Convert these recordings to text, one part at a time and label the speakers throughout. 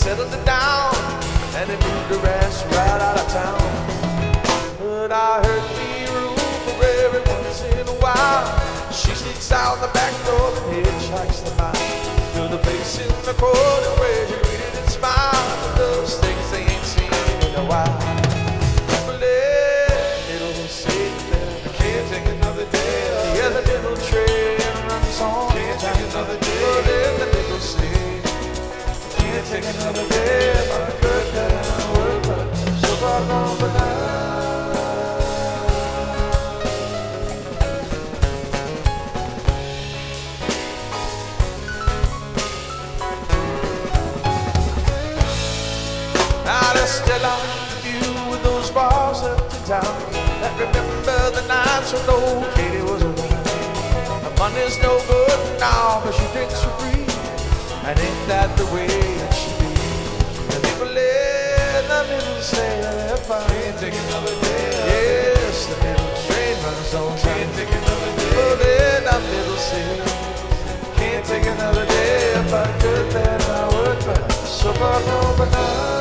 Speaker 1: settled it down and he moved the rest right out of town. But I heard the rumor every once in a while. She sneaks out the back door and hitchhikes the mile to the place in the corner where she greeted and smiled. There's still a few those bars up to town that remember the nights when old Katie was around. The money's no good now, but she drinks for free. And ain't that the way it should be? The people in the middle say they're fine. Can't take another day. Yes, the middle train runs on time. Can't take another day. But in the middle city, can't take another day. If I could, then I would, but so far no, but now.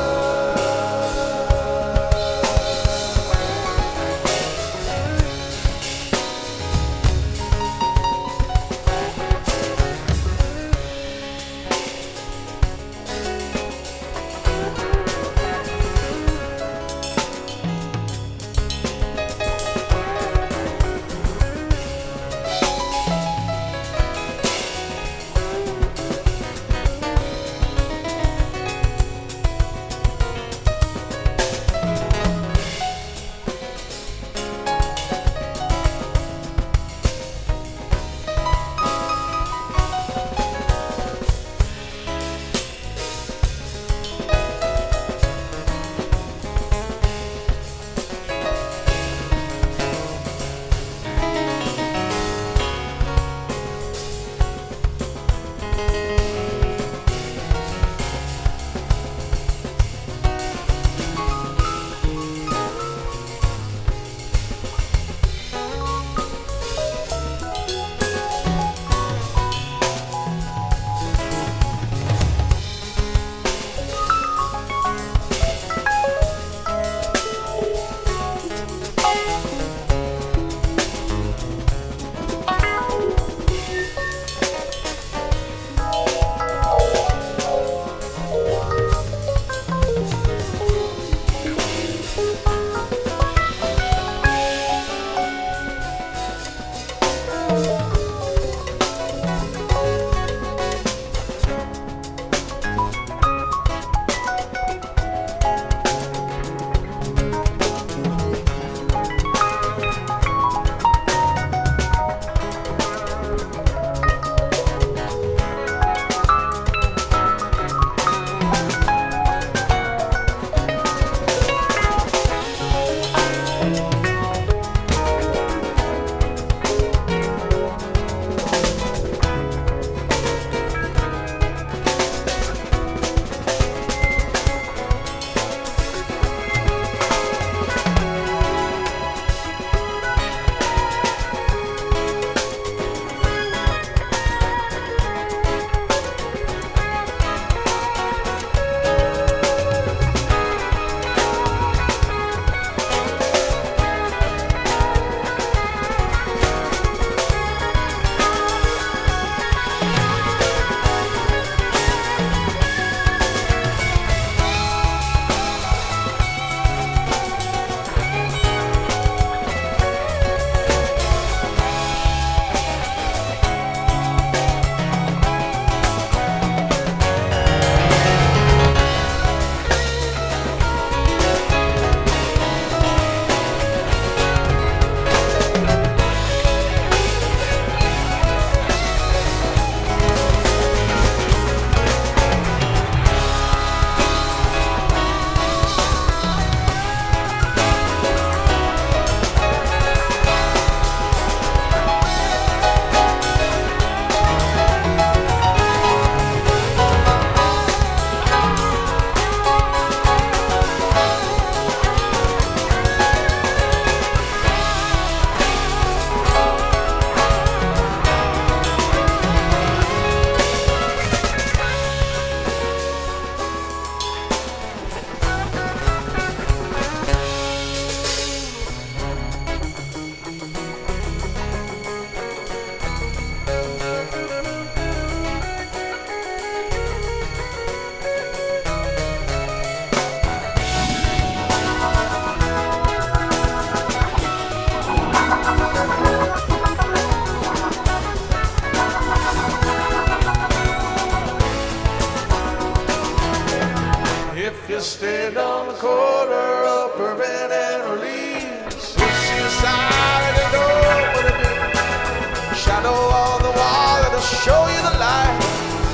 Speaker 1: quarter of bourbon and Orleans. leaf. Push inside the door with a big shadow on the wall that'll show you the light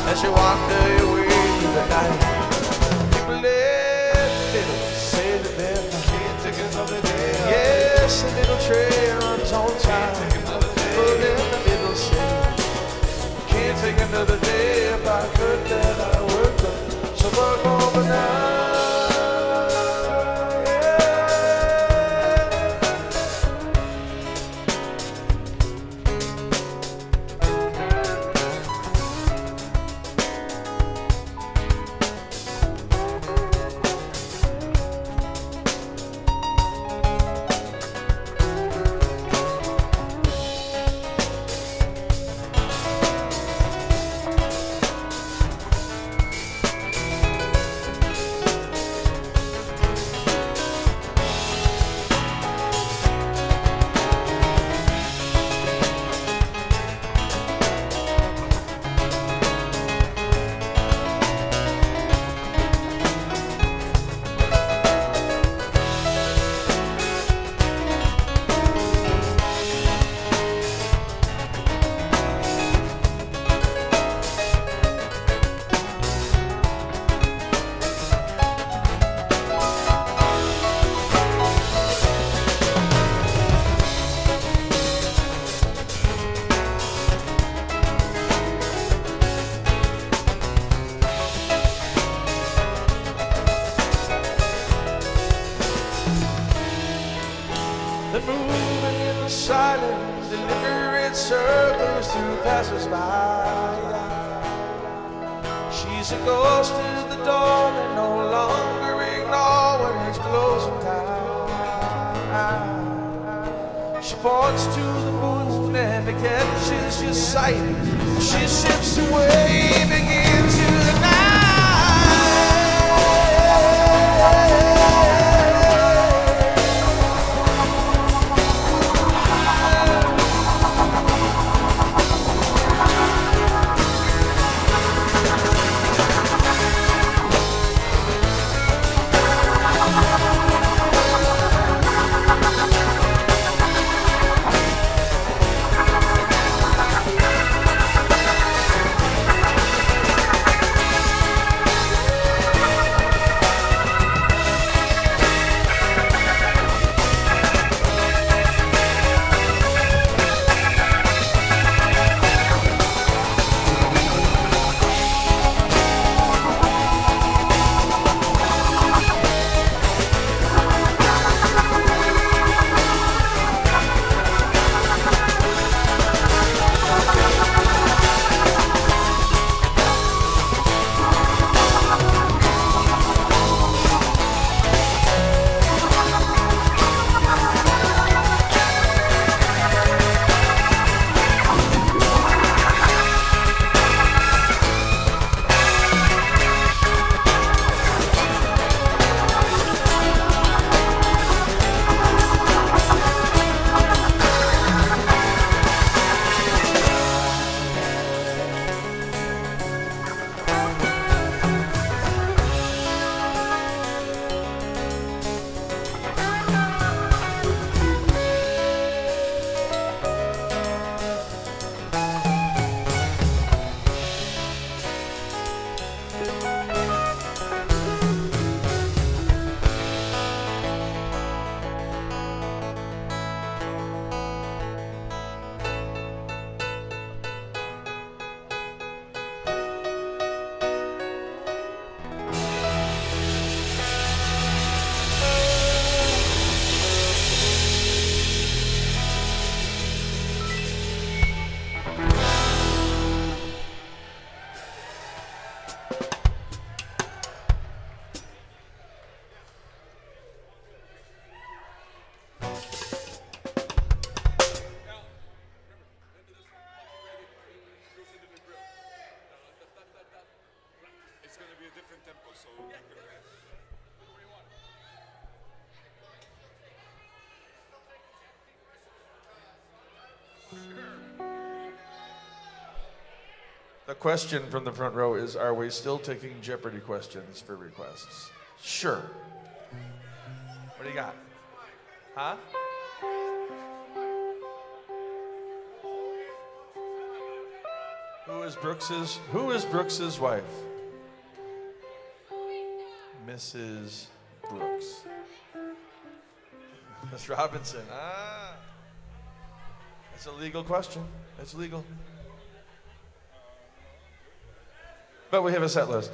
Speaker 1: as you wander. Through passers-by. She's a ghost to the dawn and no longer ignore when it's closing time. She points to the moon and it catches your sight. She shifts away, begins Question from the front row is Are we still taking Jeopardy questions for requests? Sure. What do you got? Huh? Who Who is Brooks's Who is Brooks's wife? Mrs. Brooks. Miss Robinson. Ah. That's a legal question. That's legal. But we have a set list.